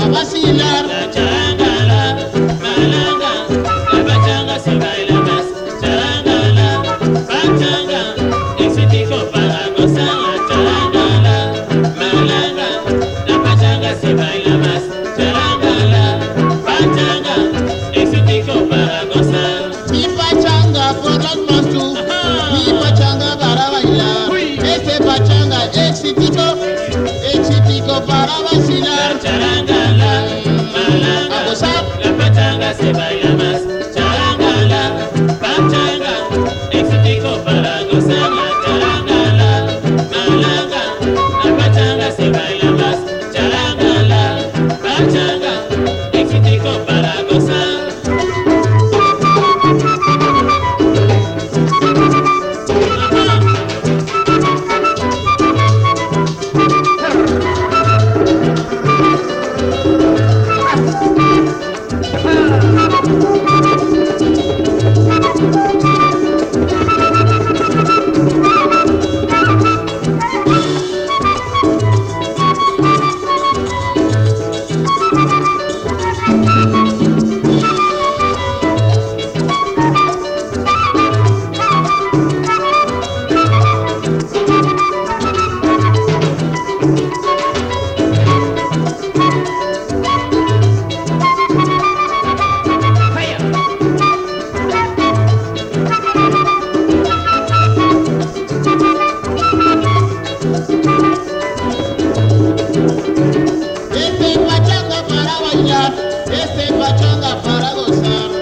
para vacilar. La charangala, malanga, la pachanga se baila más. Charangala, pachanga, éxito para gozar. La charangala, malanga, la pachanga se baila más. Charangala, pachanga, éxito para gozar. Mi pachanga por los monstruos, mi pachanga para bailar. Este pachanga éxitico, éxitico para vacilar. Se baila más. Charangala, pachanga, éxito venga para gozar.